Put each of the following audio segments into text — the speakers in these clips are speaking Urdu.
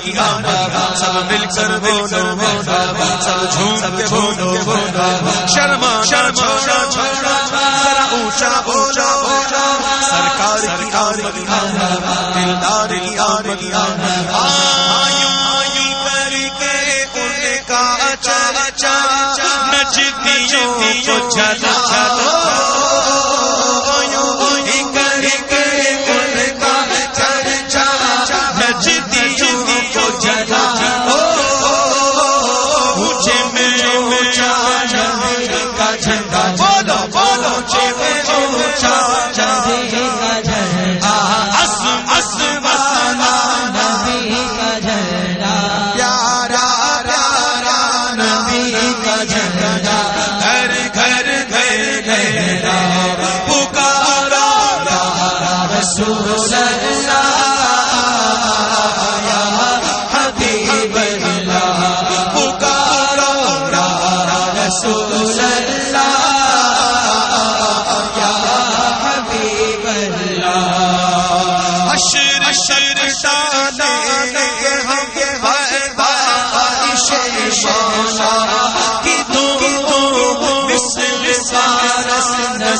سب مل کر بولو سب جھوم کے بولو شرما شرما، چھوڑا ذرا اونچا اونچا اونچا سرکار کی آمد دلدار کی آمد آیوں کر کے ان کا چاچا نجدیوں کو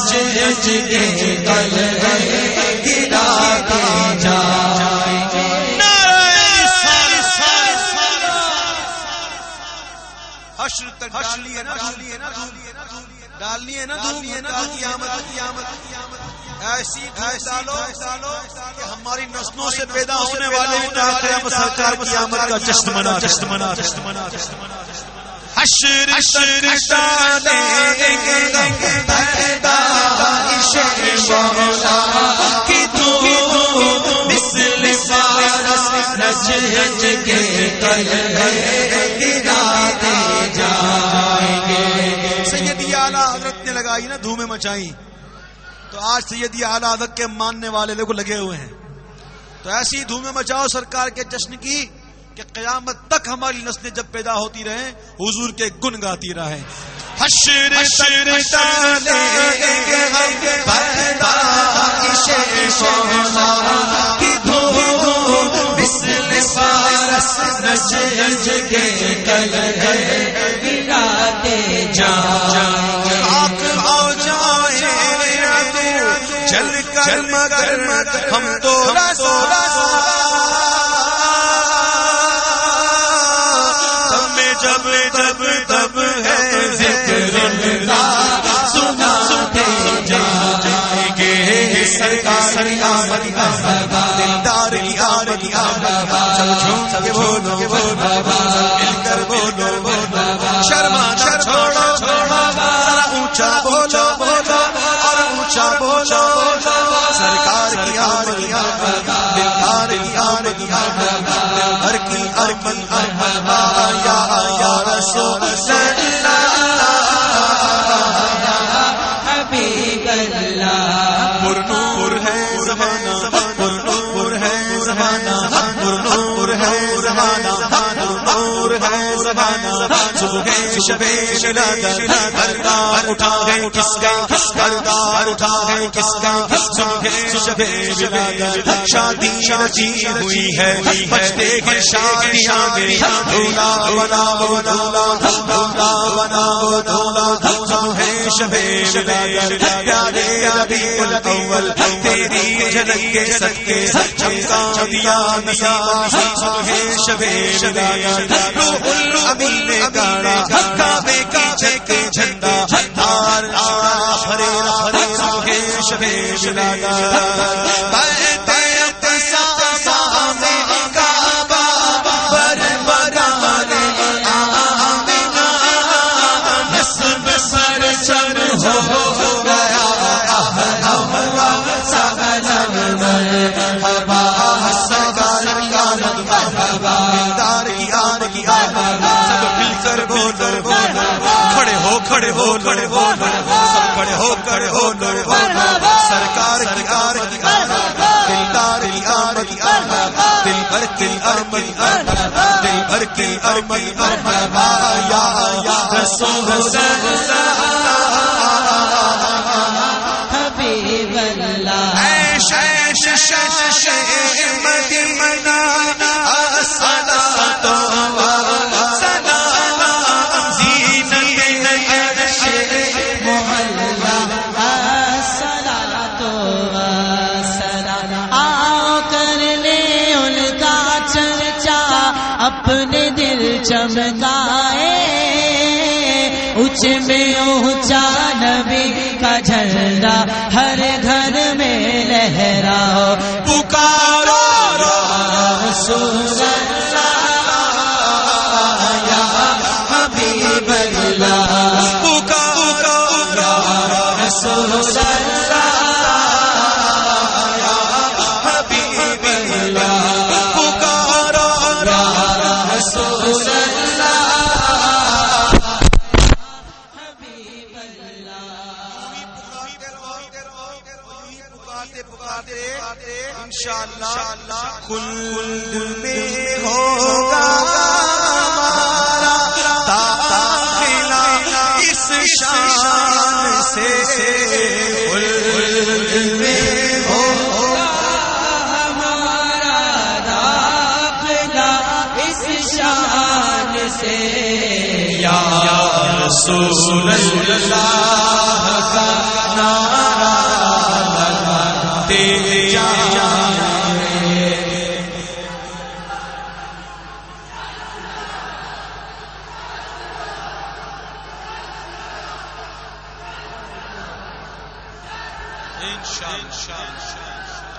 چلا چلا ڈالنی ہے نا ایسی کہ ہماری نسلوں سے پیدا ہونے والے سرکار کا جشن منا جشن منا جشن منا جشن منا حشر حشر پیدا کی تو مثل کے لگائی نا دھومے مچائی۔ تو آج سیدی اعلیٰ ادب کے ماننے والے لوگ لگے ہوئے ہیں۔ تو ایسی دھومے مچاؤ سرکار کے جشن کی کہ قیامت تک ہماری نسلیں جب پیدا ہوتی رہیں حضور کے گن گاتی رہے حشر حشر جا چل مگر ہم تو میں جب جب تب ہے ذکر سنا جائیں گے سرکار آمد کا دلدار کی آمد کی آمد چل جھوم کے بولو مل کر بولو شرما چھوڑو چھوڑو اونچا بولو بولو اور اونچا بولو، سرکار کی آمد دلدار کی آمد ہر زمانہ صبح شبے شلا در اٹھا گئے کس کا اٹھا گئے کس کا شادی شادی ہوئی ہے بچتے ہیں شادیاں میں دھولا بنا دولا دھولا بنا دولا دھولا شبے پیارے ابھی اول تیری جھلک کے سکے چمکا دیا نسا ہے شبے ابھی نے گاڑا کعبے کی جھک جھنڈا ہر ہرے ہرے شبے کی کھڑے ہو کھڑے ہو کھڑے ہو سب کھڑے ہو کھڑے ہو سرکار کی کار دلدار کی آمد دل بھر کی ارمن دل بھر کی ارمن یا رسول حسین اپنے دل چمکائے اچ میں اونچا نبی کا جھنڈا ہر گھر میں لہرا انشاءاللہ خلد میں ہوگا ہمارا داخلہ اس شان سے خلد میں ہوگا ہمارا اس شان سے یا رسول اللہ انشاءاللہ.